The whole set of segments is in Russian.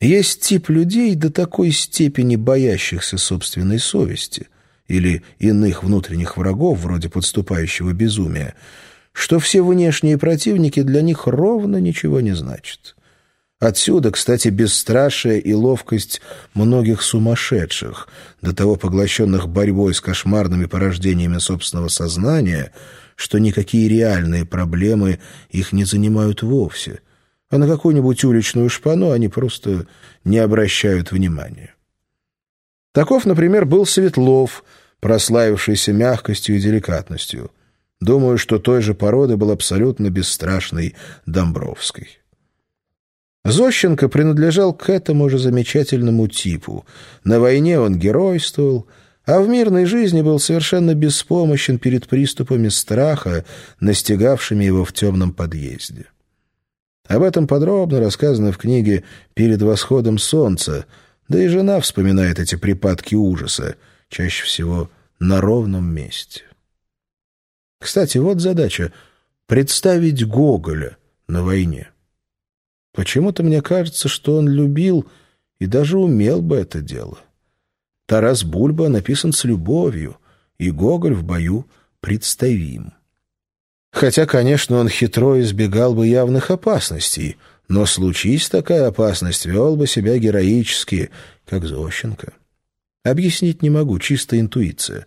Есть тип людей до такой степени боящихся собственной совести или иных внутренних врагов, вроде подступающего безумия, что все внешние противники для них ровно ничего не значат. Отсюда, кстати, бесстрашие и ловкость многих сумасшедших, до того поглощенных борьбой с кошмарными порождениями собственного сознания, что никакие реальные проблемы их не занимают вовсе, а на какую-нибудь уличную шпану они просто не обращают внимания. Таков, например, был Светлов, прославившийся мягкостью и деликатностью. Думаю, что той же породы был абсолютно бесстрашный Домбровский. Зощенко принадлежал к этому же замечательному типу. На войне он геройствовал, а в мирной жизни был совершенно беспомощен перед приступами страха, настигавшими его в темном подъезде. Об этом подробно рассказано в книге «Перед восходом солнца», да и жена вспоминает эти припадки ужаса, чаще всего на ровном месте. Кстати, вот задача — представить Гоголя на войне. Почему-то мне кажется, что он любил и даже умел бы это дело. Тарас Бульба написан с любовью, и Гоголь в бою представим. Хотя, конечно, он хитро избегал бы явных опасностей, но случись такая опасность, вел бы себя героически, как Зощенко. Объяснить не могу, чисто интуиция.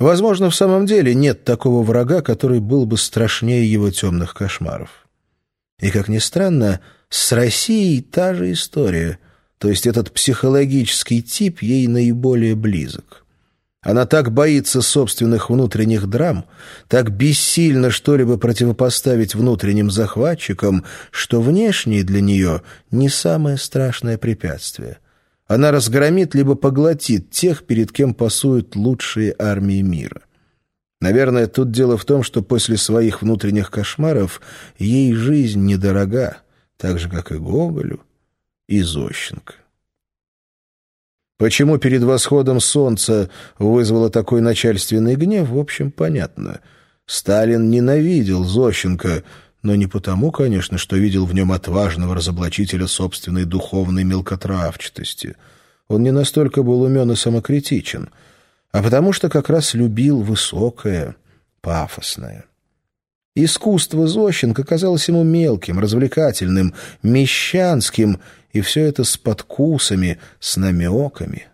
Возможно, в самом деле нет такого врага, который был бы страшнее его темных кошмаров. И, как ни странно, с Россией та же история, то есть этот психологический тип ей наиболее близок. Она так боится собственных внутренних драм, так бессильно что-либо противопоставить внутренним захватчикам, что внешние для нее не самое страшное препятствие. Она разгромит либо поглотит тех, перед кем пасуют лучшие армии мира. Наверное, тут дело в том, что после своих внутренних кошмаров ей жизнь недорога, так же, как и Гоголю, и Зощенко. Почему перед восходом солнца вызвало такой начальственный гнев, в общем, понятно. Сталин ненавидел Зощенко, но не потому, конечно, что видел в нем отважного разоблачителя собственной духовной мелкотравчатости. Он не настолько был умен и самокритичен, а потому что как раз любил высокое, пафосное. Искусство Зощенко казалось ему мелким, развлекательным, мещанским, и все это с подкусами, с намеками.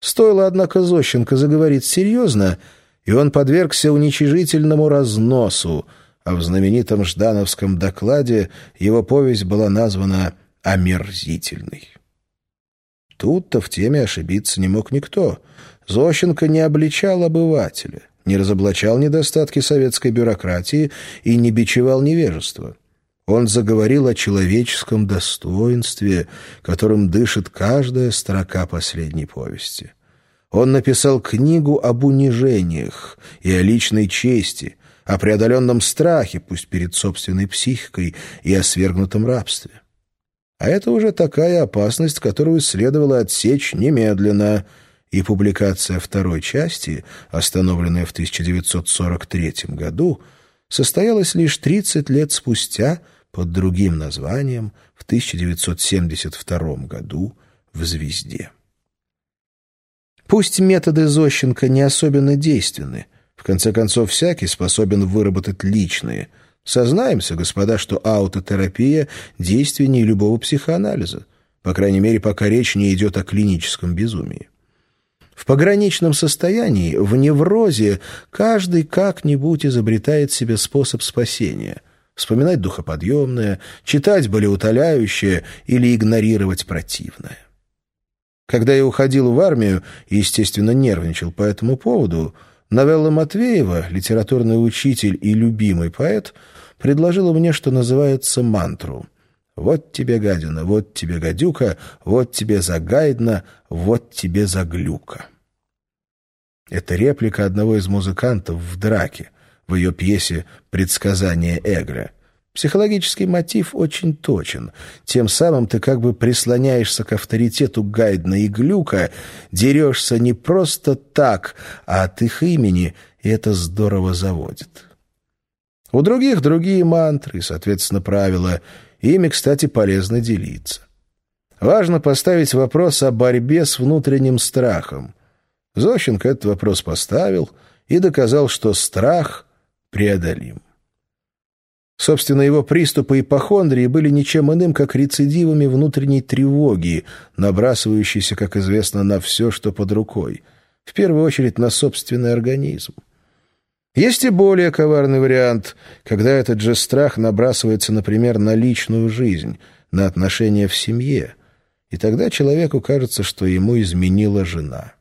Стоило, однако, Зощенко заговорить серьезно, и он подвергся уничижительному разносу, а в знаменитом Ждановском докладе его повесть была названа «Омерзительной». Тут-то в теме ошибиться не мог никто. Зощенко не обличал обывателя не разоблачал недостатки советской бюрократии и не бичевал невежество. Он заговорил о человеческом достоинстве, которым дышит каждая строка последней повести. Он написал книгу об унижениях и о личной чести, о преодоленном страхе, пусть перед собственной психикой, и о свергнутом рабстве. А это уже такая опасность, которую следовало отсечь немедленно — и публикация второй части, остановленная в 1943 году, состоялась лишь 30 лет спустя под другим названием в 1972 году в «Звезде». Пусть методы Зощенко не особенно действенны, в конце концов всякий способен выработать личные. Сознаемся, господа, что аутотерапия действеннее любого психоанализа, по крайней мере, пока речь не идет о клиническом безумии. В пограничном состоянии, в неврозе, каждый как-нибудь изобретает себе способ спасения. Вспоминать духоподъемное, читать болеутоляющее или игнорировать противное. Когда я уходил в армию и, естественно, нервничал по этому поводу, новелла Матвеева, литературный учитель и любимый поэт, предложила мне, что называется, мантру. «Вот тебе гадина, вот тебе гадюка, вот тебе загайдна, вот тебе заглюка». Это реплика одного из музыкантов в драке, в ее пьесе «Предсказание Эгля». Психологический мотив очень точен. Тем самым ты как бы прислоняешься к авторитету Гайдна и Глюка, дерешься не просто так, а от их имени, и это здорово заводит. У других другие мантры, соответственно, правила. Ими, кстати, полезно делиться. Важно поставить вопрос о борьбе с внутренним страхом. Зощенко этот вопрос поставил и доказал, что страх преодолим. Собственно, его приступы ипохондрии были ничем иным, как рецидивами внутренней тревоги, набрасывающейся, как известно, на все, что под рукой, в первую очередь на собственный организм. Есть и более коварный вариант, когда этот же страх набрасывается, например, на личную жизнь, на отношения в семье, и тогда человеку кажется, что ему изменила жена.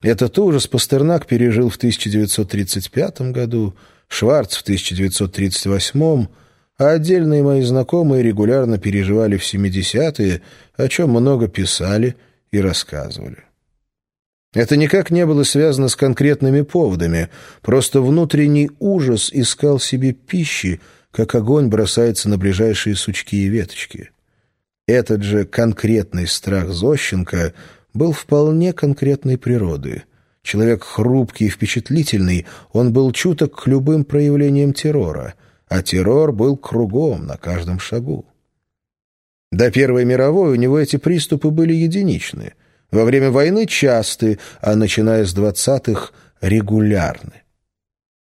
Этот ужас Пастернак пережил в 1935 году, Шварц в 1938, а отдельные мои знакомые регулярно переживали в 70-е, о чем много писали и рассказывали. Это никак не было связано с конкретными поводами, просто внутренний ужас искал себе пищи, как огонь бросается на ближайшие сучки и веточки. Этот же конкретный страх Зощенко был вполне конкретной природы — Человек хрупкий и впечатлительный, он был чуток к любым проявлениям террора, а террор был кругом, на каждом шагу. До Первой мировой у него эти приступы были единичны. Во время войны часты, а начиная с двадцатых — регулярны.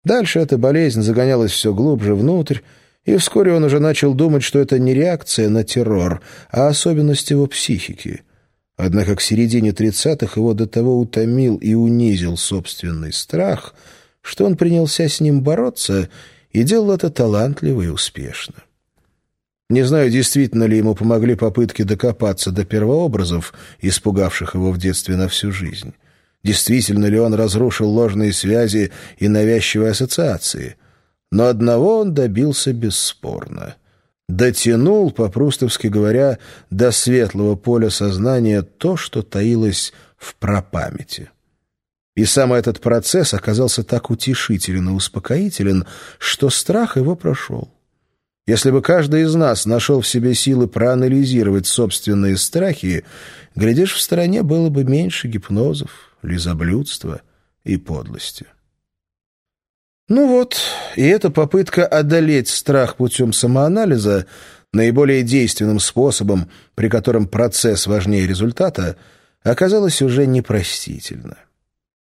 Дальше эта болезнь загонялась все глубже внутрь, и вскоре он уже начал думать, что это не реакция на террор, а особенность его психики — Однако к середине тридцатых его до того утомил и унизил собственный страх, что он принялся с ним бороться и делал это талантливо и успешно. Не знаю, действительно ли ему помогли попытки докопаться до первообразов, испугавших его в детстве на всю жизнь. Действительно ли он разрушил ложные связи и навязчивые ассоциации. Но одного он добился бесспорно — дотянул, по-прустовски говоря, до светлого поля сознания то, что таилось в прапамяти. И сам этот процесс оказался так утешителен и успокоителен, что страх его прошел. Если бы каждый из нас нашел в себе силы проанализировать собственные страхи, глядишь, в стороне было бы меньше гипнозов, лизоблюдства и подлости. Ну вот, и эта попытка одолеть страх путем самоанализа, наиболее действенным способом, при котором процесс важнее результата, оказалась уже непростительна.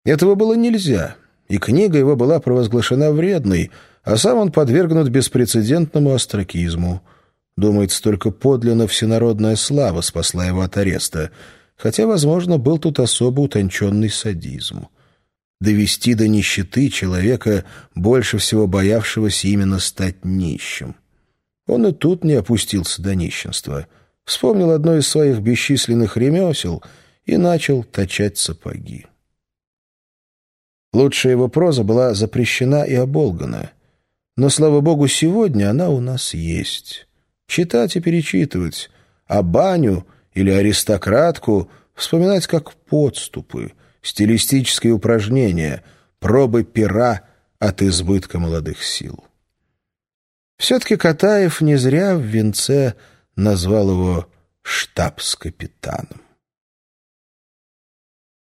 Этого было нельзя, и книга его была провозглашена вредной, а сам он подвергнут беспрецедентному остракизму. Думается, только подлинно всенародная слава спасла его от ареста, хотя, возможно, был тут особо утонченный садизм довести до нищеты человека, больше всего боявшегося именно стать нищим. Он и тут не опустился до нищенства. Вспомнил одно из своих бесчисленных ремесел и начал точать сапоги. Лучшая его проза была запрещена и оболгана. Но, слава богу, сегодня она у нас есть. Читать и перечитывать, а баню или аристократку вспоминать как подступы — стилистические упражнения, пробы пера от избытка молодых сил. Все-таки Катаев не зря в венце назвал его штабс-капитаном.